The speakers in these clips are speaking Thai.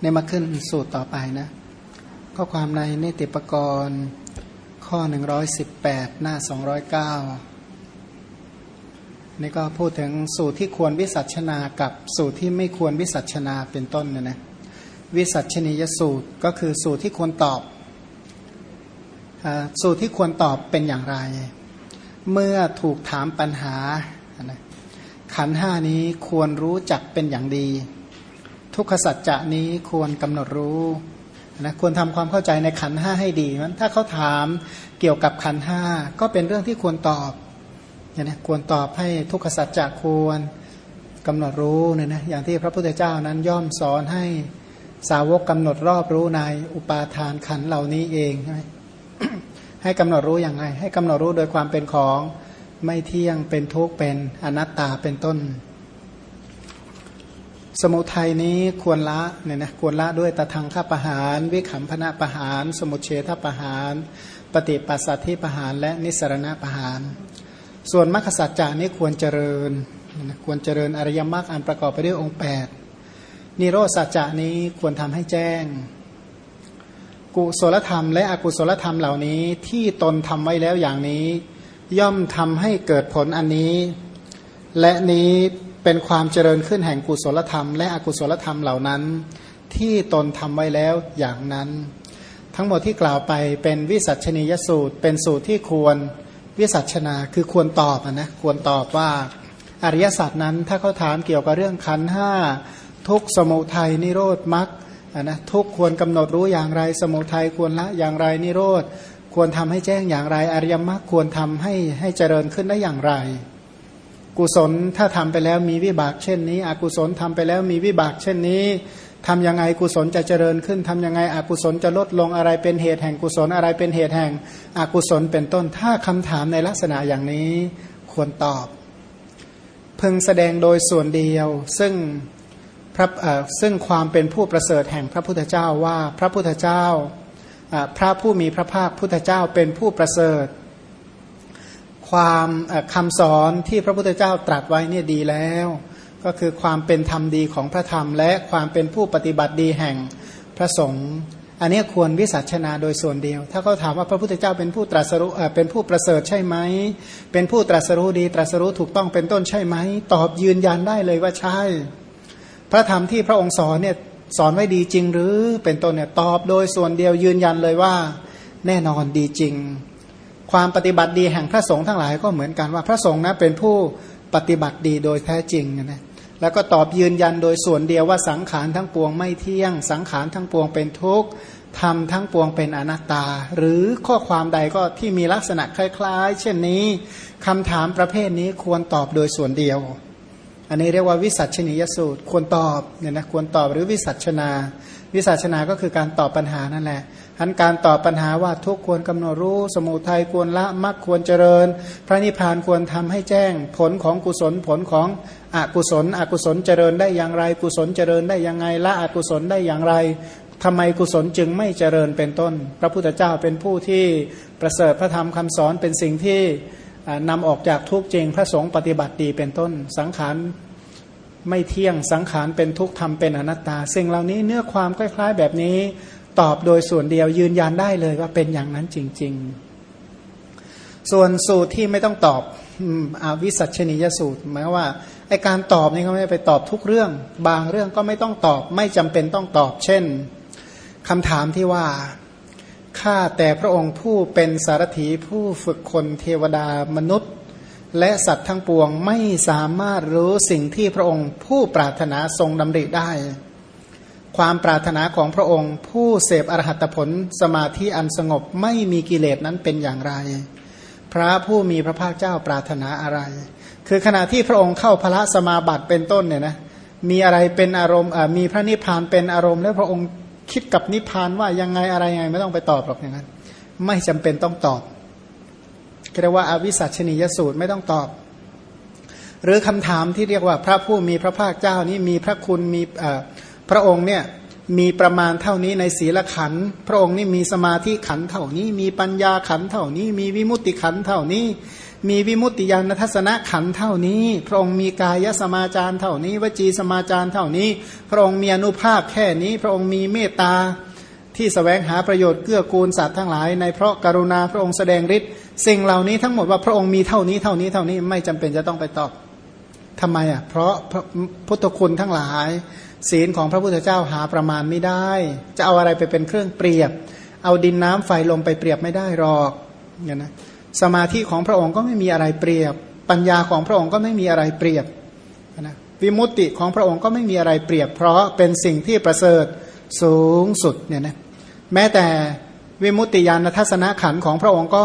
เนี่ยมาขึ้นสูตรต่อไปนะ ข้อความในนิติปกรณ์ข้อ 118 หน้า 209 นี่ก็พูดถึงสูตรที่ควรวิสัชนากับสูตรที่ไม่ควรวิสัชนาเป็นต้นเนี่ยนะวิสัชนียสูตรก็คือสูตรที่ควรตอบสูตรที่ควรตอบเป็นอย่างไร เมื่อถูกถามปัญหาขันห้านี้ควรรู้จักเป็นอย่างดี ทุกขสัจจะนี้ควรกำหนดรู้นะควรทำความเข้าใจในขันห้าให้ดีมันถ้าเขาถามเกี่ยวกับขันห้าก็เป็นเรื่องที่ควรตอบอย่างนี้ควรตอบให้ทุกขสัจจะควรกำหนดรู้เนี่ยนะอย่างที่พระพุทธเจ้านั้นย่อมสอนให้สาวกกำหนดรอบรู้ในอุปาทานขันเหล่านี้เองใช่ไหมให้กำหนดรู้อย่างไรให้กำหนดรู้โดยความเป็นของไม่เที่ยงเป็นทุกข์เป็นอนัตตาเป็นต้น สมุทัยนี้ควรละเนี่ยนะควรละด้วยตะทางข้าประหาร วิขำพนะประหาร สมุเฉทประหาร ปฏิปัสสัทธิประหาร และนิสรณะประหาร ส่วนมรรคสัจจานี้ควรเจริญควรเจริญอริยมรรคอันประกอบไปด้วยองค์ 8 นิโรสัจจานี้ควรทำให้แจ้ง กุศลธรรม และอกุศลธรรมเหล่านี้ที่ตนทำไว้แล้วอย่างนี้ ย่อมทำให้เกิดผลอันนี้ และนี้ เป็นความเจริญขึ้นแห่งกุศลธรรม และอกุศลธรรมเหล่านั้น ที่ตนทำไว้แล้วอย่างนั้น ทั้งหมดที่กล่าวไปเป็นวิสัชนียสูตร เป็นสูตรที่ควรวิสัชนาคือควรตอบนะควรตอบว่าอริยสัจนั้นถ้าเขาถามเกี่ยวกับเรื่องขันห้าทุกสมุทัยนิโรธมรรคนะทุกควรกำหนดรู้อย่างไร สมุทัยควรละอย่างไรนิโรธควรทำให้แจ้งอย่างไรอริยมรรคควรทำให้ให้เจริญขึ้นได้อย่างไร กุศลถ้าทำไปแล้วมีวิบากเช่นนี้ อกุศลทำไปแล้วมีวิบากเช่นนี้ทำยังไงกุศลจะเจริญขึ้นทำยังไงอกุศลจะลดลงอะไรเป็นเหตุแห่งกุศลอะไรเป็นเหตุแห่งอกุศลเป็นต้นถ้าคำถามในลักษณะอย่างนี้ควรตอบ พึงแสดงโดยส่วนเดียว ซึ่งพระซึ่งความเป็นผู้ประเสริฐแห่งพระพุทธเจ้าว่าพระพุทธเจ้าพระผู้มีพระภาคพุทธเจ้าเป็นผู้ประเสริฐ ความคำสอนที่พระพุทธเจ้าตรัสไว้เนี่ยดีแล้ว ก็คือความเป็นธรรมดีของพระธรรม และความเป็นผู้ปฏิบัติดีแห่งพระสงฆ์อันนี้ควรวิสัชนาโดยส่วนเดียว ถ้าเขาถามว่าพระพุทธเจ้าเป็นผู้ตรัสรู้เป็นผู้ประเสริฐใช่ไหม เป็นผู้ตรัสรู้ดีตรัสรู้ถูกต้องเป็นต้นใช่ไหม ตอบยืนยันได้เลยว่าใช่ พระธรรมที่พระองค์สอนเนี่ยสอนไว้ดีจริงหรือเป็นต้นเนี่ยตอบโดยส่วนเดียวยืนยันเลยว่า แน่นอนดีจริง ความปฏิบัติดีแห่งพระสงฆ์ทั้งหลายก็เหมือนกันว่าพระสงฆ์นะเป็นผู้ปฏิบัติดีโดยแท้จริงนะแล้วก็ตอบยืนยันโดยส่วนเดียวว่าสังขารทั้งปวงไม่เที่ยง สังขารทั้งปวงเป็นทุกข์ทำทั้งปวงเป็นอนัตตา หรือข้อความใดก็ที่มีลักษณะคล้ายๆ เช่นนี้คำถามประเภทนี้ควรตอบโดยส่วนเดียว อันนี้เรียกว่าวิสัชนียสูตร ควรตอบเนี่ยนะควรตอบหรือวิสัชนา วิสัชนาก็คือการตอบปัญหานั่นแหละ อันการตอบปัญหาว่าทุกควรกำหนดรู้ สมุทัยควรละมรรคควรเจริญ พระนิพพานควรทำให้แจ้ง ผลของกุศลผลของอกุศล อกุศลเจริญได้อย่างไร กุศลเจริญได้ยังไงละอกุศลได้อย่างไรทำไมกุศลจึงไม่เจริญเป็นต้น พระพุทธเจ้าเป็นผู้ที่ประเสริฐพระธรรมคำสอนเป็นสิ่งที่นำออกจากทุกจริงพระสงฆ์ปฏิบัติดีเป็นต้นสังขารไม่เที่ยงสังขารเป็นทุกธรรมเป็นอนัตตา สิ่งเหล่านี้เนื้อความคล้าย ๆ แบบนี้ ตอบโดยส่วนเดียวยืนยันได้เลยว่าเป็นอย่างนั้นจริง ๆ ส่วนสูตรที่ไม่ต้องตอบอวิสัชนียสูตรหมายว่าไอการตอบนี่เขาไม่ไปตอบทุกเรื่อง บางเรื่องก็ไม่ต้องตอบ ไม่จำเป็นต้องตอบ เช่นคำถามที่ว่าข้าแต่พระองค์ผู้เป็นสารถีผู้ฝึกคนเทวดามนุษย์ และสัตว์ทั้งปวงไม่สามารถรู้สิ่งที่พระองค์ผู้ปรารถนาทรงดำริได้ ความปรารถนาของพระองค์ ผู้เสพอรหัตผลสมาธิอันสงบไม่มีกิเลสนั้นเป็นอย่างไร พระผู้มีพระภาคเจ้าปรารถนาอะไร คือขณะที่พระองค์เข้าพระสมาบัติเป็นต้นเนี่ยนะมีอะไรเป็นอารมณ์มีพระนิพพานเป็นอารมณ์ แล้วพระองค์คิดกับนิพพานว่ายังไงอะไรยังไงไม่ต้องไปตอบหรอกอย่างนั้น ไม่จำเป็นต้องตอบเรียกว่าอาวิสัชนียสูตรไม่ต้องตอบ หรือคำถามที่เรียกว่าพระผู้มีพระภาคเจ้านี้มีพระคุณมี พระองค์เนี่ยมีประมาณเท่านี้ในศีลขัน พระองค์นี่มีสมาธิขันเท่านี้ มีปัญญาขันเท่านี้ มีวิมุตติขันเท่านี้ มีวิมุตติญาณทัศนะขันเท่านี้ พระองค์มีกายสมาจารเท่านี้ วจีสมาจารเท่านี้ พระองค์มีอนุภาพแค่นี้ พระองค์มีเมตตาที่สแสวงหาประโยชน์เกื้อกูลสัตว์ทั้งหลาย ในเพราะกรุณาพระองค์แสดงฤทธิ์สิ่งเหล่านี้ทั้งหมดว่าพระองค์มีเท่านี้เท่านี้เท่านี้ไม่จำเป็นจะต้องไปตอบทำไมอะเพราะพุทธคุณทั้งหลาย ศีลของพระพุทธเจ้าหาประมาณไม่ได้ จะเอาอะไรไปเป็นเครื่องเปรียบ เอาดินน้ำไฟลมไปเปรียบไม่ได้หรอกเนี่ยนะสมาธิของพระองค์ก็ไม่มีอะไรเปรียบ ปัญญาของพระองค์ก็ไม่มีอะไรเปรียบนะวิมุตติของพระองค์ก็ไม่มีอะไรเปรียบ เพราะเป็นสิ่งที่ประเสริฐสูงสุดเนี่ยนะแม้แต่วิมุตติญาณทัศนขันของพระองค์ก็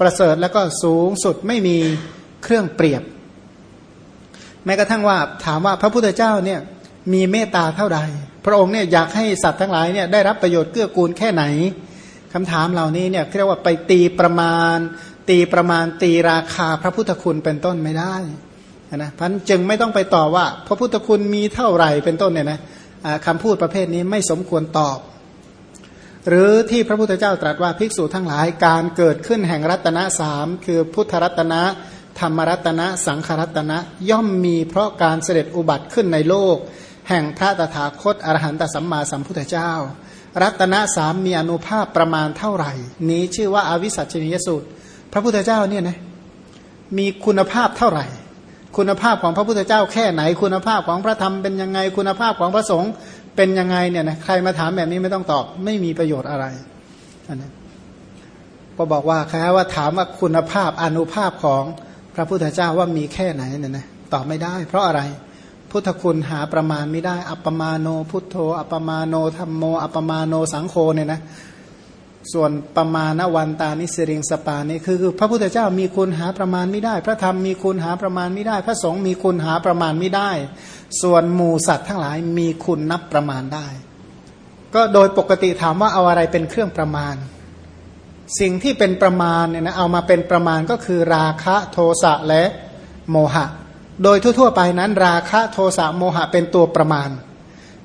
ประเสริฐแล้วก็สูงสุดไม่มีเครื่องเปรียบ แม้กระทั่งว่าถามว่าพระพุทธเจ้าเนี่ย มีเมตตาเท่าใด พระองค์เนี่ยอยากให้สัตว์ทั้งหลายเนี่ยได้รับประโยชน์เกื้อกูลแค่ไหนคำถามเหล่านี้เนี่ยเรียกว่าไปตีประมาณ ตีประมาณตีราคาพระพุทธคุณเป็นต้นไม่ได้นะพันจึงไม่ต้องไปตอบว่า พระพุทธคุณมีเท่าไหร่เป็นต้นเนี่ยนะคำพูดประเภทนี้ไม่สมควรตอบ หรือที่พระพุทธเจ้าตรัสว่าภิกษุทั้งหลายการเกิดขึ้นแห่งรัตนะสามคือพุทธรัตนะ ธรรมรัตนะ สังขรัตนะ ย่อมมีเพราะการเสด็จอุบัติขึ้นในโลก แห่งพระตถาคตอรหันตสัมมาสัมพุทธเจ้า รัตนสามมีอนุภาพประมาณเท่าไหร่ นี้ชื่อว่าอาวิสัชนียสูตร พระพุทธเจ้าเนี่ยนะมีคุณภาพเท่าไหร่ คุณภาพของพระพุทธเจ้าแค่ไหน คุณภาพของพระธรรมเป็นยังไง คุณภาพของพระสงฆ์เป็นยังไงเนี่ยนะใครมาถามแบบนี้ไม่ต้องตอบ ไม่มีประโยชน์อะไรอันนี้ก็บอกว่าแค่ว่าถามว่าคุณภาพอนุภาพของพระพุทธเจ้าว่ามีแค่ไหนเนี่ยนะตอบไม่ได้ เพราะอะไร พุทธคุณหาประมาณไม่ได้ อัปมาโนพุทโธ อัปมาโนธรรมโม อัปมาโนสังโฆเนี่ยนะ ส่วนประมาณวันตานิสริงสปานี่คือพระพุทธเจ้ามีคุณหาประมาณไม่ได้ พระธรรมมีคุณหาประมาณไม่ได้ พระสงฆ์มีคุณหาประมาณไม่ได้ ส่วนหมูสัตว์ทั้งหลายมีคุณนับประมาณได้ ก็โดยปกติถามว่าเอาอะไรเป็นเครื่องประมาณ สิ่งที่เป็นประมาณเนี่ยนะเอามาเป็นประมาณก็คือราคะโทสะและโมหะ โดยทั่วๆไปนั้น ราคะโทสะโมหะเป็นตัวประมาณ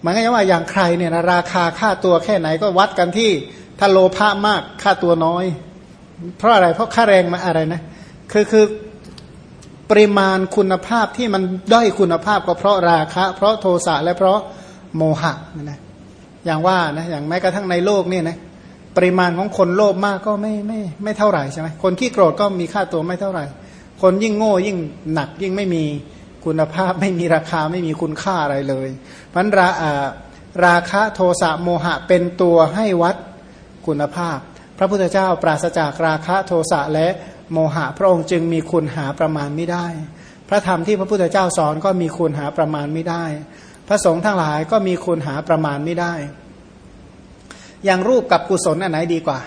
หมายถึงว่าอย่างใครเนี่ยนะราคาค่าตัวแค่ไหนก็วัดกันที่ถ้าโลภะมากค่าตัวน้อย เพราะอะไรเพราะค่าแรงมาอะไรนะคือคือปริมาณคุณภาพที่มันด้อยคุณภาพก็เพราะราคะ เพราะโทสะและเพราะโมหะนะอย่างว่านะอย่างแม้กระทั่งในโลกนี่นะปริมาณของคนโลภมากก็ไม่ไม่ไม่เท่าไหร่ใช่ไหมคนขี้โกรธก็มีค่าตัวไม่เท่าไหร่ คนยิ่งโง่ยิ่งหนักยิ่งไม่มีคุณภาพไม่มีราคาไม่มีคุณค่าอะไรเลยพันราราคะโทสะโมหะเป็นตัวให้วัดคุณภาพ พระพุทธเจ้าปราศจากราคะโทสะและโมหะ พระองค์จึงมีคุณหาประมาณไม่ได้ พระธรรมที่พระพุทธเจ้าสอนก็มีคุณหาประมาณไม่ได้ พระสงฆ์ทั้งหลายก็มีคุณหาประมาณไม่ได้ อย่างรูปกับกุศลอันไหนดีกว่า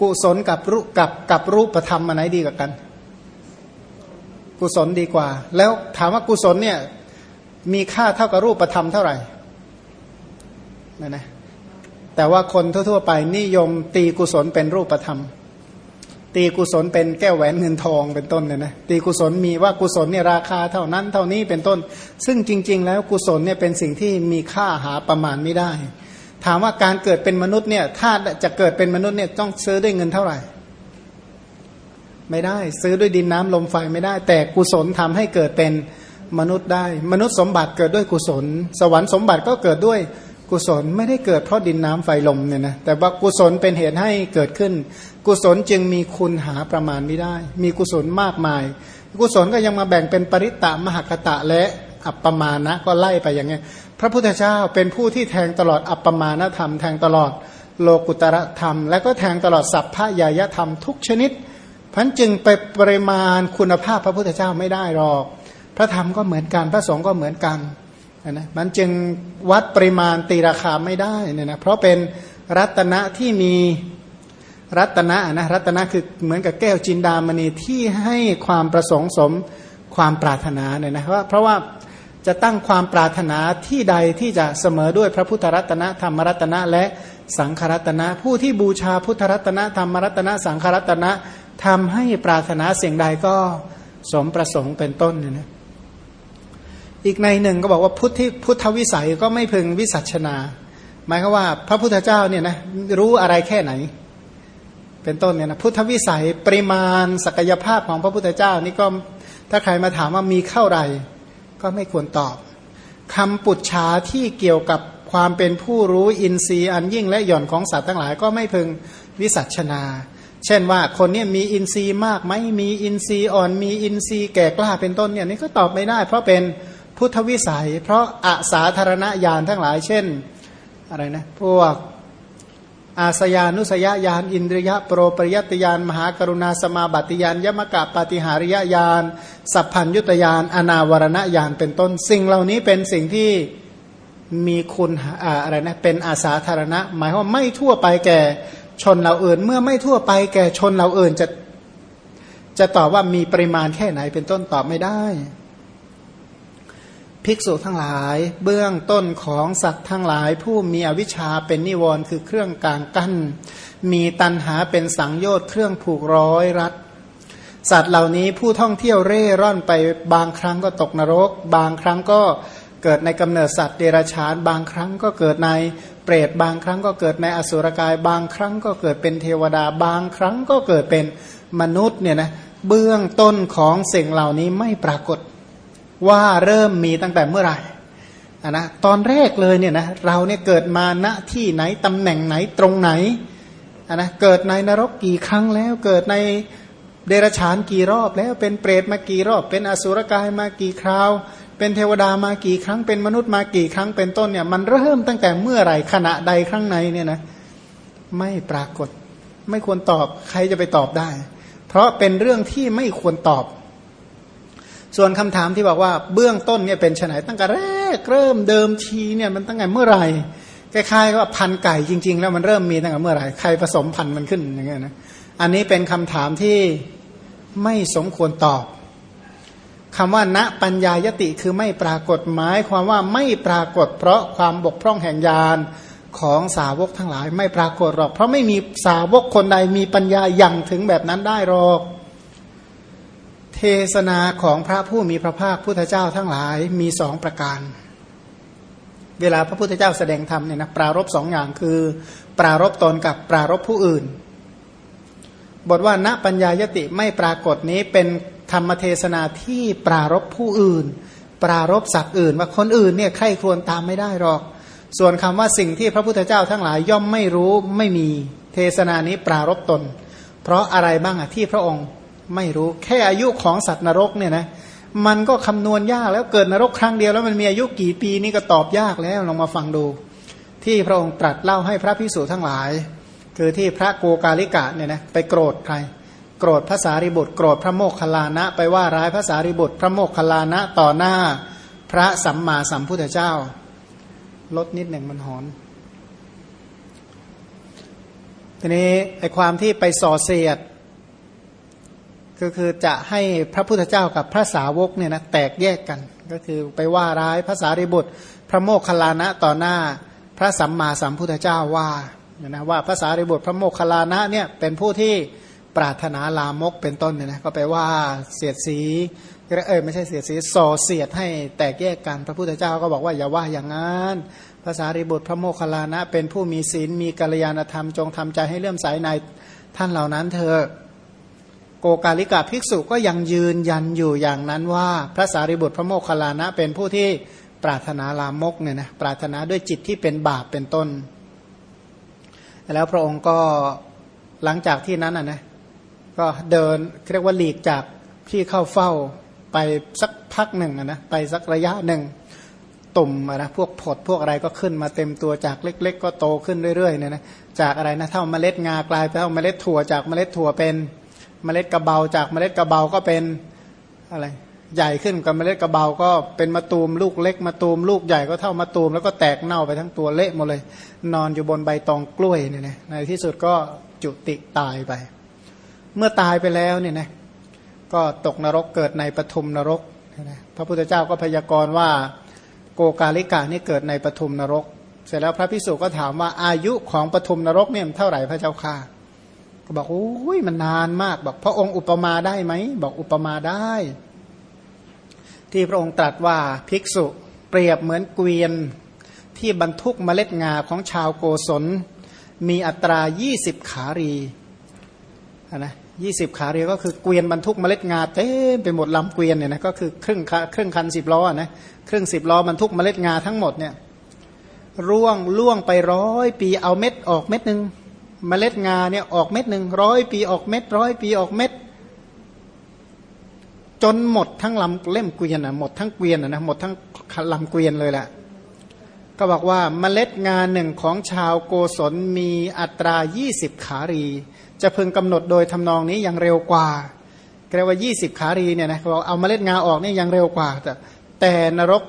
กุศลกับรูปกับกับรูปธรรมอันไหนดีกว่ากัน กุศลดีกว่า แล้วถามว่ากุศลเนี่ยมีค่าเท่ากับรูปธรรมเท่าไหร่นั่นนะแต่ว่าคนทั่วๆไปนิยมตีกุศลเป็นรูปธรรม ตีกุศลเป็นแก้วแหวนเงินทองเป็นต้นเนี่ยนะตีกุศลมีว่ากุศลเนี่ยราคาเท่านั้นเท่านี้เป็นต้น ซึ่งจริง ๆ แล้วกุศลเนี่ยเป็นสิ่งที่มีค่าหาประมาณไม่ได้ ถามว่าการเกิดเป็นมนุษย์เนี่ยถ้าจะเกิดเป็นมนุษย์เนี่ยต้องซื้อด้วยเงินเท่าไหร่ ไม่ได้ซื้อด้วยดินน้ำลมไฟไม่ได้ แต่กุศลทำให้เกิดเป็นมนุษย์ได้ มนุษย์สมบัติเกิดด้วยกุศล สวรรค์สมบัติก็เกิดด้วยกุศลไม่ได้เกิดเพราะดินน้ำไฟลมเนี่ยนะแต่ว่ากุศลเป็นเหตุให้เกิดขึ้น กุศลจึงมีคุณหาประมาณไม่ได้ มีกุศลมากมาย กุศลก็ยังมาแบ่งเป็นปริตตะมหคตะและอัปปมานะก็ไล่ไปอย่างเงี้ย ระพุทธเจ้าเป็นผู้ที่แทงตลอดอัปปมาณธรรม แทงตลอดโลกุตระธรรม และก็แทงตลอดสัพพยายธรรมทุกชนิดพันจึงไปปริมาณคุณภาพพระพุทธเจ้าไม่ได้หรอก พระธรรมก็เหมือนกันพระสงฆ์ก็เหมือนกันนะมันจึงวัดปริมาณตีราคาไม่ได้เนี่ยนะเพราะเป็นรัตนะที่มีรัตนะนะรัตนะคือเหมือนกับแก้วจินดามณีที่ให้ความประสงค์สมความปรารถนาเนี่ยนะว่าเพราะว่า จะตั้งความปรารถนาที่ใดที่จะเสมอด้วยพระพุทธรัตนะธรรมรัตนะและสังขรัตนะ ผู้ที่บูชาพุทธรัตนะธรรมรัตนะสังขรัตนะทำให้ปรารถนาสิ่งใดก็สมประสงค์เป็นต้นเนี่ยนะอีกในหนึ่งก็บอกว่าพุทธิพุทธวิสัยก็ไม่พึงวิสัชนา หมายคือว่าพระพุทธเจ้าเนี่ยนะรู้อะไรแค่ไหน เป็นต้นเนี่ยนะพุทธวิสัยปริมาณศักยภาพของพระพุทธเจ้านี่ก็ถ้าใครมาถามว่ามีเท่าไหร่ ก็ไม่ควรตอบคำปุจฉาที่เกี่ยวกับความเป็นผู้รู้อินทรีย์อันยิ่งและหย่อนของสัตว์ทั้งหลายก็ไม่พึงวิสัชนา เช่นว่าคนนี้มีอินทรีย์มากไหมมีอินทรีย์อ่อนมีอินทรีย์แก่กล้าเป็นต้นเนี่ยนี่ก็ตอบไม่ได้ เพราะเป็นพุทธวิสัย เพราะอาสาธารณญาณทั้งหลายเช่นอะไรนะพวก อาสยานุสยญาณอินทรียะโปรปริยติยานมหากรุณาสมาบัติยานยมกะปฏิหาริยญาณสัพพัญยุตยานอนาวรณญาณเป็นต้น สิ่งเหล่านี้เป็นสิ่งที่มีคุณอะไรนะเป็นอาสาธารณะ หมายว่าไม่ทั่วไปแก่ชนเราอื่น เมื่อไม่ทั่วไปแก่ชนเราอื่นจะจะตอบว่ามีปริมาณแค่ไหนเป็นต้นตอบไม่ได้ ภิกษุทั้งหลาย เบื้องต้นของสัตว์ทั้งหลาย ผู้มีอวิชชาเป็นนิวรณ์คือเครื่องกลางกั้น มีตันหาเป็นสังโยชน์เครื่องผูกร้อยรัดสัตว์เหล่านี้ผู้ท่องเที่ยวเร่ร่อนไปบางครั้งก็ตกนรก บางครั้งก็เกิดในกำเนิดสัตว์เดรัจฉาน บางครั้งก็เกิดในเปรตบางครั้งก็เกิดในอสุรกาย บางครั้งก็เกิดเป็นเทวดา บางครั้งก็เกิดเป็นมนุษย์เนี่ยนะเบื้องต้นของสิ่งเหล่านี้ไม่ปรากฏ ว่าเริ่มมีตั้งแต่เมื่อไหร่นะตอนแรกเลยเนี่ยนะเราเนี่ยเกิดมาณที่ไหนตำแหน่งไหนตรงไหนนะเกิดในนรกกี่ครั้งแล้ว เกิดในเดรัจฉานกี่รอบแล้วเป็นเปรตมากี่รอบ เป็นอสุรกายมากี่คราว เป็นเทวดามากี่ครั้ง เป็นมนุษย์มากี่ครั้งเป็นต้นเนี่ยมันเริ่มตั้งแต่เมื่อไหร่ขณะใดครั้งในเนี่ยนะไม่ปรากฏ ไม่ควรตอบใครจะไปตอบได้ เพราะเป็นเรื่องที่ไม่ควรตอบ ส่วนคำถามที่บอกว่าเบื้องต้นเนี่ยเป็นไนตั้งแต่แรกเริ่มเดิมทีเนี่ยมันตั้งแต่เมื่อไหร่คล้ายๆว่าพันไก่จริง ๆ แล้วมันเริ่มมีตั้งแต่เมื่อไหร่ใครผสมพันธุ์มันขึ้นอย่างเงี้ยนะอันนี้เป็นคำถามที่ไม่สมควรตอบคำว่าณปัญญายติคือไม่ปรากฏหมายความว่าไม่ปรากฏ เพราะความบกพร่องแห่งญาณของสาวกทั้งหลาย ไม่ปรากฏหรอก เพราะไม่มีสาวกคนใดมีปัญญาอย่างถึงแบบนั้นได้หรอก เทศนาของพระผู้มีพระภาคพุทธเจ้าทั้งหลายมีสองประการ เวลาพระพุทธเจ้าแสดงธรรมเนี่ยนะปรารบสองอย่างคือ ปรารบตนกับปรารบผู้อื่น บทว่าณปัญญายติไม่ปรากฏนี้เป็นธรรมเทศนาที่ปรารบผู้อื่น ปรารบสัตว์อื่น ว่าคนอื่นเนี่ยใครควรตามไม่ได้หรอก ส่วนคำว่าสิ่งที่พระพุทธเจ้าทั้งหลายย่อมไม่รู้ไม่มีเทศนานี้ปรารบตน เพราะอะไรบ้างอะที่พระองค์ ไม่รู้แค่อายุของสัตว์นรกเนี่ยนะมันก็คำนวณยากแล้วเกิดนรกครั้งเดียวแล้วมันมีอายุกี่ปีนี่ก็ตอบยากแล้วลองมาฟังดู ที่พระองค์ตรัสเล่าให้พระพิสุทั้งหลาย คือที่พระโกกาลิกะเนี่ยนะไปโกรธใคร โกรธพระสารีบุตรโกรธพระโมคคัลลานะ ไปว่าร้ายพระสารีบุตรพระโมคคัลลานะต่อหน้า พระสัมมาสัมพุทธเจ้า ลดนิดหนึ่งมันหอนทีนี้ไอความที่ไปส่อเสียด ก็คือจะให้พระพุทธเจ้ากับพระสาวกเนี่ยนะแตกแยกกัน ก็คือไปว่าร้ายพระสารีบุตร พระโมคคัลลานะต่อหน้าพระสัมมาสัมพุทธเจ้าว่าเนี่ยนะว่าพระสารีบุตรพระโมคคัลลานะเนี่ยเป็นผู้ที่ปรารถนาลามกเป็นต้นเนี่ยนะก็ไปว่าเสียดสีเออไม่ใช่เสียดสีส่อเสียดให้แตกแยกกันพระพุทธเจ้าก็บอกว่าอย่าว่าอย่างนั้นภาษาริบุตรพระโมคคัลลานะ เป็นผู้มีศีลมีกัลยาณธรรมจงทำใจให้เลื่อมใสในท่านเหล่านั้นเธอ โกกาลิกาภิกษุก็ยังยืนยันอยู่อย่างนั้นว่า พระสารีบุตรพระโมคคัลลานะเป็นผู้ที่ปรารถนาลามกเนี่ยนะปรารถนาด้วยจิตที่เป็นบาปเป็นต้น แล้วพระองค์ก็หลังจากที่นั้นอะนะก็เดินเรียกว่าหลีกจากที่เข้าเฝ้าไปสักพักหนึ่งนะไปสักระยะหนึ่งตุ่มนะพวกผดพวกอะไรก็ขึ้นมาเต็มตัวจากเล็ก ๆ ก็โตขึ้นเรื่อยๆเนี่ยนะจากอะไรนะเท่าเมล็ดงากลายไปเท่าเมล็ดถั่วจากเมล็ดถั่วเป็น เมล็ดกระเบาจากเมล็ดกระเบาก็เป็นอะไรใหญ่ขึ้นกับเมล็ดกระเบาก็เป็นมะตูมลูกเล็กมะตูมลูกใหญ่ก็เท่ามะตูมแล้วก็แตกเน่าไปทั้งตัวเละหมดเลย นอนอยู่บนใบตองกล้วยเนี่ยนะในที่สุดก็จุติตายไป เมื่อตายไปแล้วเนี่ยนะก็ตกนรกเกิดในปฐุมนรกนะพระพุทธเจ้าก็พยากรณ์ว่าโกกาลิกานี่เกิดในปฐุมนรก เสร็จแล้วพระพิสุก็ถามว่าอายุของปฐุมนรกเนี่ยเท่าไหร่พระเจ้าค่ะ ก็บอกโอ้ยมันนานมากบอกพระองค์อุปมาได้ไหมบอกอุปมาได้ ที่พระองค์ตรัสว่าภิกษุเปรียบเหมือนเกวียนที่บรรทุกเมล็ดงาของชาวโกศล มีอัตรายี่สิบขารีนะยี่สิบขาเรียก็คือเกวียนบรรทุกเมล็ดงาเต็มไปหมดลำเกวียนเนี่ยนะก็คือครึ่งครึ่งคันสิบล้อนะครึ่งสิบล้อบรรทุกเมล็ดงาทั้งหมดเนี่ยร่วงล่วงไปร้อยปีเอาเม็ดออกเม็ดหนึ่ง เมล็ดงาเนี่ยออกเม็ดหนึ่งร้อยปีออกเม็ดร้อยปีออกเม็ด จนหมดทั้งลำเล่มเกวียนอะหมดทั้งเกวียนอะนะหมดทั้งลำเกวียนเลยแหละก็บอกว่าเมล็ดงานหนึ่งของชาวโกศลมีอัตรา 20 ขารี จะพึงกำหนดโดยทำนองนี้อยังเร็วกว่าเรียกว่า 20 ขารีเนี่ยนะเขาบอกเอาเมล็ดงาออกนี่ยังเร็วกว่า แต่แต่นรก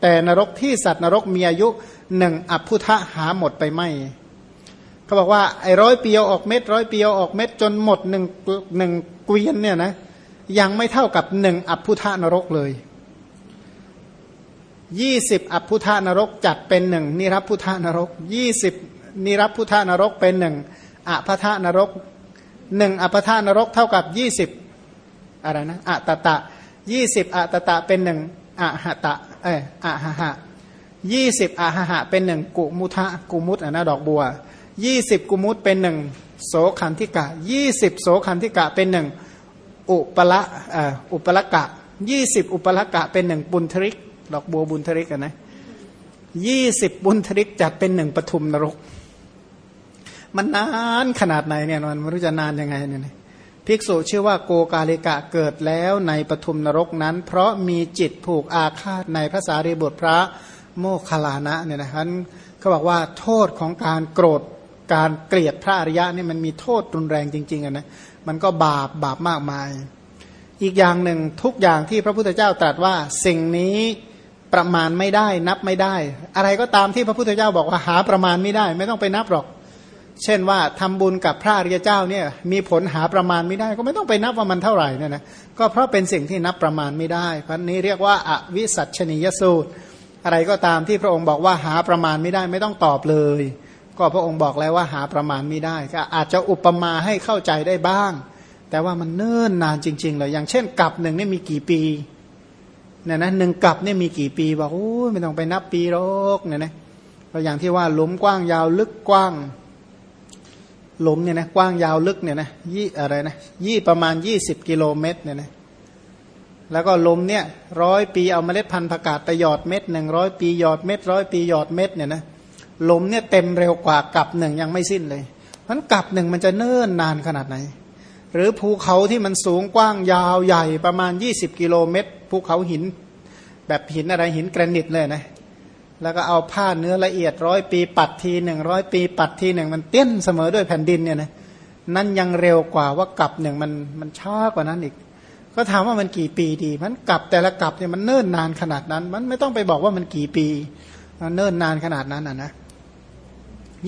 แต่นรกที่สัตว์นรกมีอายุหนึ่งอัพุทะหาหมดไปไม่ เขาบอกว่าไอ้ร้อยเปีเอาออกเม็ดร้อยเปีเอาออกเม็ดจนหมดหนึ่งหนึ่งเกวียนเนี่ยนะยังไม่เท่ากับหนึ่งอัพุทะนรกเลยยี่สิบอภุทธานรกจัดเป็นหนึ่งนิรับพุทธานรกยี่สิบนิรับพุทธานรกเป็นหนึ่งอภธานรกหนึ่งอภธานรกเท่ากับยี่สิบอะไรนะอะตตะยี่สิบอะตตะเป็นหนึ่งอะหะตะเอออะหะหะยี่สิบอะหะหะเป็นหนึ่งกุมุทะกุมุตอะนะดอกบัว ยี่สิบกุมุตเป็นหนึ่งโสขันธิกะยี่สิบโสขันธิกะเป็นหนึ่งอุปละอุปละกะยี่สิบอุปละกะเป็นหนึ่งปุนทริกดอกบัวบุญทริกนะยี่สิบบุญทริกจัดเป็นหนึ่งปฐุมนรก มันนานขนาดไหนเนี่ยมันไม่รู้จะนานยังไงเนี่ยภิกษุชื่อว่าโกกาลิกะเกิดแล้วในปฐุมนรกนั้น เพราะมีจิตผูกอาฆาตในพระสารีบุตรพระโมคคลลานะเนี่ยนะครับเขาบอกว่าโทษของการโกรธ การเกลียดพระอริยะนี่มันมีโทษรุนแรงจริงๆนะมันก็บาปบาปมากมาย อีกอย่างหนึ่งทุกอย่างที่พระพุทธเจ้าตรัสว่าสิ่งนี้ประมาณไม่ได้นับไม่ได้ อะไรก็ตามที่พระพุทธเจ้าบอกว่าหาประมาณไม่ได้ ไม่ต้องไปนับหรอก เช่นว่าทำบุญกับพระอริยเจ้าเนี่ยมีผลหาประมาณไม่ได้ ก็ไม่ต้องไปนับว่ามันเท่าไหร่นี่นะก็เพราะเป็นสิ่งที่นับประมาณไม่ได้เพราะนี้เรียกว่าอวิสัชนียสูตร อะไรก็ตามที่พระองค์บอกว่าหาประมาณไม่ได้ไม่ต้องตอบเลย ก็พระองค์บอกแล้วว่าหาประมาณไม่ได้ ก็อาจจะอุปมาให้เข้าใจได้บ้าง แต่ว่ามันเนิ่นนานจริง ๆ เลย อย่างเช่นกับหนึ่งนี่มีกี่ปีเนี่ยนะหนึ่งกลับนี่มีกี่ปีบอกโอ้ไม่ต้องไปนับปีหรอกเนี่ยนะเราอย่างที่ว่าหลุมกว้างยาวลึกกว้าง หลุมเนี่ยนะกว้างยาวลึกเนี่ยนะยี่อะไรนะยี่ประมาณยี่สิบกิโลเมตรเนี่ยนะแล้วก็ลมเนี่ยร้อยปีเอาเมล็ดพันธุ์ผักกาดไปหยอดเม็ดหนึ่งร้อยปีหยอดเม็ดร้อยปีหยอดเม็ดเนี่ยนะ ลมเนี่ยเต็มเร็วกว่ากับหนึ่งยังไม่สิ้นเลยมันกับหนึ่งมันจะเนิ่นนานขนาดไหน หรือภูเขาที่มันสูงกว้างยาวใหญ่ประมาณ 20 กิโลเมตรภูเขาหิน แบบหินอะไรหินแกรนิตเลยนะแล้วก็เอาผ้าเนื้อละเอียดร้อยปีปัดทีหนึ่งร้อยปีปัดทีหนึ่งมันเตี้ยนเสมอด้วยแผ่นดินเนี่ยนะนั่นยังเร็วกว่าว่ากับหนึ่งมันมันช้ากว่านั้นอีก ก็ถามว่ามันกี่ปีดี มันกลับแต่ละกลับเนี่ยมันเนิ่นนานขนาดนั้น มันไม่ต้องไปบอกว่ามันกี่ปีมันเนิ่นนานขนาดนั้นนะนะ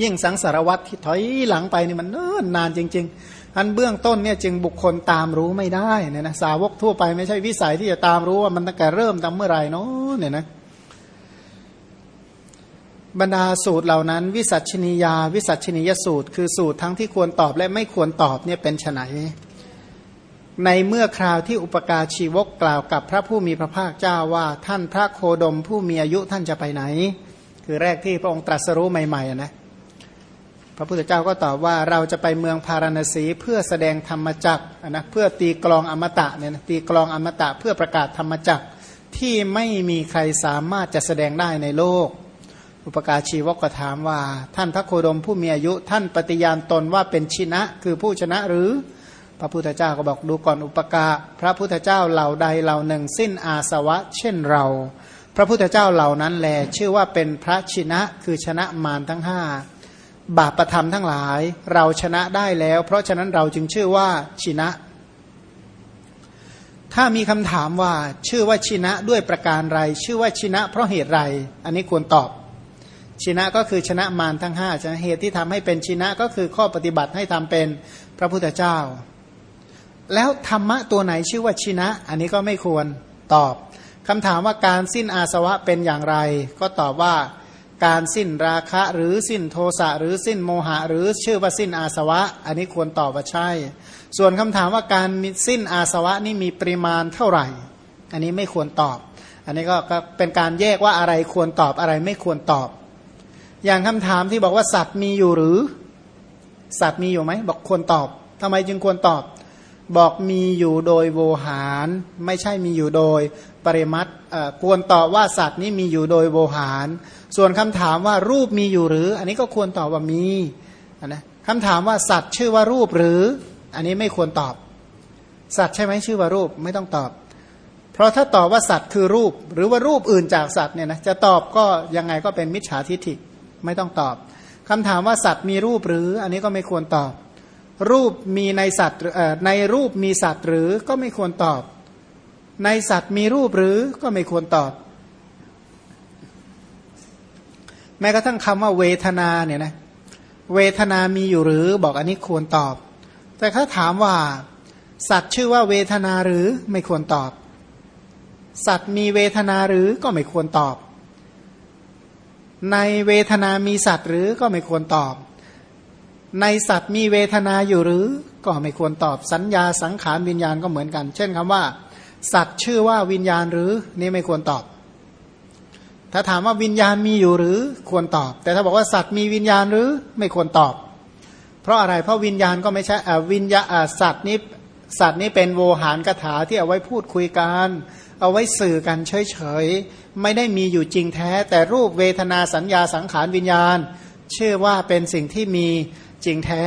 ยิ่งสังสารวัตรที่ถอยหลังไปนี่มันเนิ่นนานจริง ๆ อันเบื้องต้นเนี่ยจึงบุคคลตามรู้ไม่ได้เนี่ยนะสาวกทั่วไปไม่ใช่วิสัยที่จะตามรู้ว่ามันตั้งแต่เริ่มตั้งเมื่อไหร่เนาะเนี่ยนะบรรดาสูตรเหล่านั้น วิสัชนียา วิสัชนียสูตร คือสูตรทั้งที่ควรตอบและไม่ควรตอบเนี่ยเป็นไนในเมื่อคราวที่อุปการชีวกกล่าวกับพระผู้มีพระภาคเจ้าว่าท่านพระโคดมผู้มีอายุท่านจะไปไหน คือแรกที่พระองค์ตรัสรู้ใหม่ๆนะ พระพุทธเจ้าก็ตอบว่าเราจะไปเมืองพาราณสีเพื่อแสดงธรรมจักนะเพื่อตีกลองอมตะเนี่ยตีกลองอมตะเพื่อประกาศธรรมจักที่ไม่มีใครสามารถจะแสดงได้ในโลก อุปการชีวกก็ถามว่า ท่านพระโคดมผู้มีอายุท่านปฏิญาณตนว่าเป็นชินะ คือผู้ชนะหรือ พระพุทธเจ้าก็บอกดูก่อนอุปกาพระพุทธเจ้าเหล่าใดเหล่าหนึ่ง สิ้นอาสวะ เช่นเรา พระพุทธเจ้าเหล่านั้นแลชื่อว่าเป็นพระชินะคือชนะมารทั้งห้า บาปประธรรมทั้งหลาย เราชนะได้แล้ว เพราะฉะนั้นเราจึงชื่อว่าชินะ ถ้ามีคำถามว่าชื่อว่าชินะด้วยประการไร ชื่อว่าชินะเพราะเหตุไร อันนี้ควรตอบ ชินะก็คือชนะมารทั้งห้าชนะเหตุที่ทำให้เป็นชินะก็คือข้อปฏิบัติให้ทำเป็นพระพุทธเจ้า แล้วธรรมะตัวไหนชื่อว่าชินะ อันนี้ก็ไม่ควรตอบคำถามว่าการสิ้นอาสวะเป็นอย่างไร ก็ตอบว่า การสิ้นราคะหรือสิ้นโทสะหรือสิ้นโมหะ หรือชื่อว่าสิ้นอาสวะ อันนี้ควรตอบว่าใช่ ส่วนคำถามว่าการสิ้นอาสวะนี่มีปริมาณเท่าไหร่ อันนี้ไม่ควรตอบ อันนี้ก็เป็นการแยกว่าอะไรควรตอบอะไรไม่ควรตอบ อย่างคำถามที่บอกว่าสัตว์มีอยู่หรือ สัตว์มีอยู่ไหมบอกควรตอบทำไมจึงควรตอบ บอกมีอยู่โดยโวหาร ไม่ใช่มีอยู่โดยปริมัติควรตอบว่าสัตว์นี้มีอยู่โดยโวหาร ส่วนคำถามว่ารูปมีอยู่หรือ อันนี้ก็ควรตอบว่ามีนะคำถามว่าสัตว์ชื่อว่ารูปหรือ อันนี้ไม่ควรตอบ สัตว์ใช่ไหมชื่อว่ารูปไม่ต้องตอบ เพราะถ้าตอบว่าสัตว์คือรูป หรือว่ารูปอื่นจากสัตว์เนี่ยนะจะตอบก็ยังไงก็เป็นมิจฉาทิฏฐิไม่ต้องตอบคำถามว่าสัตว์มีรูปหรือ อันนี้ก็ไม่ควรตอบ รูปมีในสัตว์ในรูปมีสัตว์หรือก็ไม่ควรตอบ ในสัตว์มีรูปหรือก็ไม่ควรตอบ แม้กระทั่งคำว่าเวทนาเนี่ยนะเวทนามีอยู่หรือบอกอันนี้ควรตอบ แต่ถ้าถามว่า สัตว์ชื่อว่าเวทนาหรือไม่ควรตอบ สัตว์มีเวทนาหรือก็ไม่ควรตอบ ในเวทนามีสัตว์หรือก็ไม่ควรตอบ ในสัตว์มีเวทนาอยู่หรือ ก็ไม่ควรตอบสัญญาสังขารวิญญาณก็เหมือนกัน เช่นคำว่า สัตว์ชื่อว่าวิญญาณหรือ นี่ไม่ควรตอบ ถ้าถามว่าวิญญาณมีอยู่หรือควรตอบ แต่ถ้าบอกว่าสัตว์มีวิญญาณหรือไม่ควรตอบ เพราะอะไรเพราะวิญญาณก็ไม่ใช่วิญญาสัตว์นี้สัตว์นี้เป็นโวหารคาถาที่เอาไว้พูดคุยกันเอาไว้สื่อกันเฉยๆไม่ได้มีอยู่จริงแท้ แต่รูปเวทนาสัญญาสังขารวิญญาณ เชื่อว่าเป็นสิ่งที่มี จริงแท้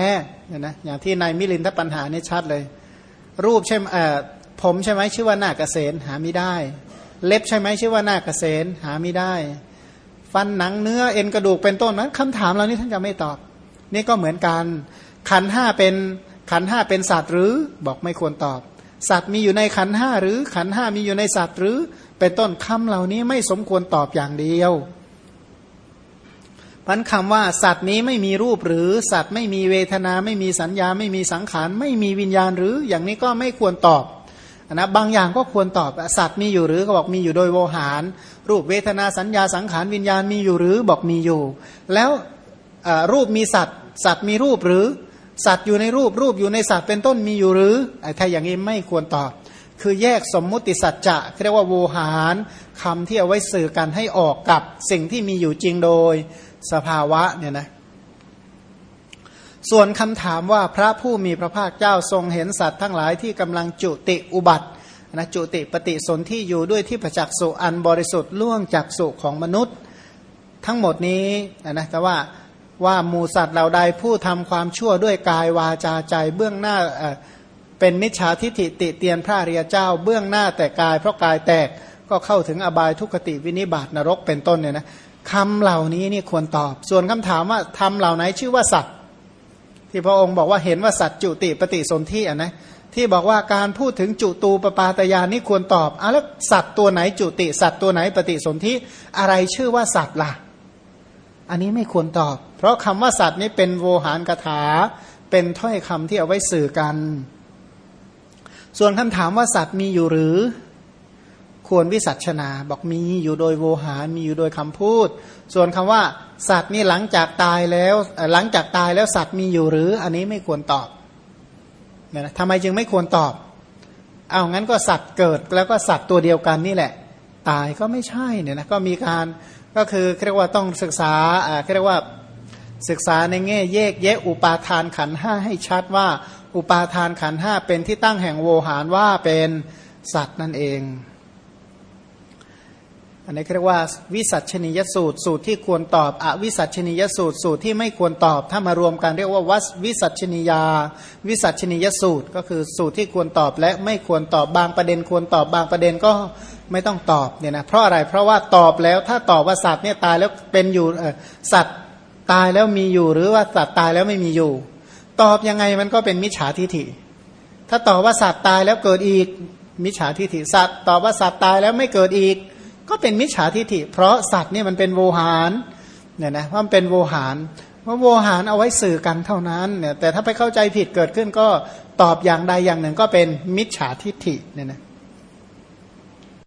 เนะอย่างที่ในมิลินทปัญหานี่ชัดเลย รูปใช่ไหมผมใช่ไหมชื่อว่าหน้าเกษณหาไม่ได้ เล็บใช่ไหมชื่อว่าหน้าเกษณหาไม่ได้ ฟันหนังเนื้อเอ็นกระดูกเป็นต้นนั้นคำถามเหล่านี้ท่านจะไม่ตอบ นี่ก็เหมือนกัน ขันห้าเป็นขันห้าเป็นสัตว์หรือบอกไม่ควรตอบ สัตว์มีอยู่ในขันห้าหรือขันห้ามีอยู่ในสัตว์หรือเป็นต้นคำเหล่านี้ไม่สมควรตอบอย่างเดียว พันคำว่าสัตว์นี้ไม่มีรูปหรือสัตว์ไม่มีเวทนาไม่มีสัญญาไม่มีสังขารไม่มีวิญญาณหรืออย่างนี้ก็ไม่ควรตอบนะบางอย่างก็ควรตอบสัตว์มีอยู่หรือก็บอกมีอยู่โดยโวหาร รูปเวทนาสัญญาสังขารวิญญาณมีอยู่หรือบอกมีอยู่ แล้วรูปมีสัตว์ สัตว์มีรูปหรือ สัตว์อยู่ในรูปรูปอยู่ในสัตว์เป็นต้นมีอยู่หรือถ้าอย่างนี้ไม่ควรตอบ คือแยกสมมุติสัจจะเรียกว่าโวหารคำที่เอาไว้สื่อกันให้ออกกับสิ่งที่มีอยู่จริงโดย สภาวะเนี่ยนะส่วนคำถามว่าพระผู้มีพระภาคเจ้าทรงเห็นสัตว์ทั้งหลายที่กำลังจุติอุบัตินะจุติปฏิสนธิอยู่ด้วยที่ประจักษ์สุอันบริสุทธิ์ล่วงจากสุของมนุษย์ ทั้งหมดนี้นะแต่ว่าว่าหมูสัตว์เหล่าใดผู้ทำความชั่วด้วยกายวาจาใจเบื้องหน้าเป็นมิจฉาทิฏฐิติเตียนพระเรียเจ้า เบื้องหน้าแต่กายเพราะกายแตกก็เข้าถึงอบายทุกขติวินิบาตนรกเป็นต้นเนี่ยนะ คำเหล่านี้นี่ควรตอบ ส่วนคำถามว่าทำเหล่าไหนชื่อว่าสัตว์ที่พระองค์บอกว่าเห็นว่าสัตว์จุติปฏิสนธิอะนะที่บอกว่าการพูดถึงจุตูปปาตยานนี่ควรตอบอะแล้วสัตว์ตัวไหนจุติ สัตว์ตัวไหนปฏิสนธิอะไรชื่อว่าสัตว์ล่ะ อันนี้ไม่ควรตอบ เพราะคำว่าสัตว์นี้เป็นโวหารคาถา เป็นถ้อยคำที่เอาไว้สื่อกัน ส่วนคำถามว่าสัตว์มีอยู่หรือ ควรวิสัชนา บอกมีอยู่โดยโวหารมีอยู่โดยคำพูด ส่วนคำว่า สัตว์นี่หลังจากตายแล้วหลังจากตายแล้วสัตว์มีอยู่หรือ อันนี้ไม่ควรตอบเนี่ยนะทำไมจึงไม่ควรตอบเอางั้นก็สัตว์เกิดแล้วก็สัตว์ตัวเดียวกันนี่แหละ ตายก็ไม่ใช่เนี่ยนะก็มีการก็คือเรียกว่าต้องศึกษาเรียกว่าศึกษาในแง่แยกแยะอุปาทานขันห้าให้ชัดว่า อุปาทานขันห้าเป็นที่ตั้งแห่งโวหารว่าเป็นสัตว์นั่นเอง อันนี้เรียกว่าวิสัชนียสูตรสูตรที่ควรตอบอวิสัชนียสูตรสูตรที่ไม่ควรตอบ ถ้ามารวมกันเรียกว่าวัวิสัชนียา วิสัชนียสูตร ก็คือสูตรที่ควรตอบและไม่ควรตอบบางประเด็นควรตอบบางประเด็นก็ไม่ต้องตอบเนี่ยนะเพราะอะไรเพราะว่าตอบแล้วถ้าตอบว่าสัตว์เนี่ยตายแล้วเป็นอยู่สัตว์ตายแล้วมีอยู่หรือว่าสัตว์ตายแล้วไม่มีอยู่ ตอบยังไงมันก็เป็นมิจฉาทิฐิ ถ้าตอบว่าสัตว์ตายแล้วเกิดอีกมิจฉาทิฐิสัตว์ตอบว่าสัตว์ตายแล้วไม่เกิดอีก ก็เป็นมิจฉาทิฐิ เพราะสัตว์เนี่ยมันเป็นโวหารเนี่ยนะว่ามันเป็นโวหารว่าโวหารเอาไว้สื่อกันเท่านั้นเนี่ยแต่ถ้าไปเข้าใจผิดเกิดขึ้นก็ตอบอย่างใดอย่างหนึ่งก็เป็นมิจฉาทิฐิเนี่ยนะ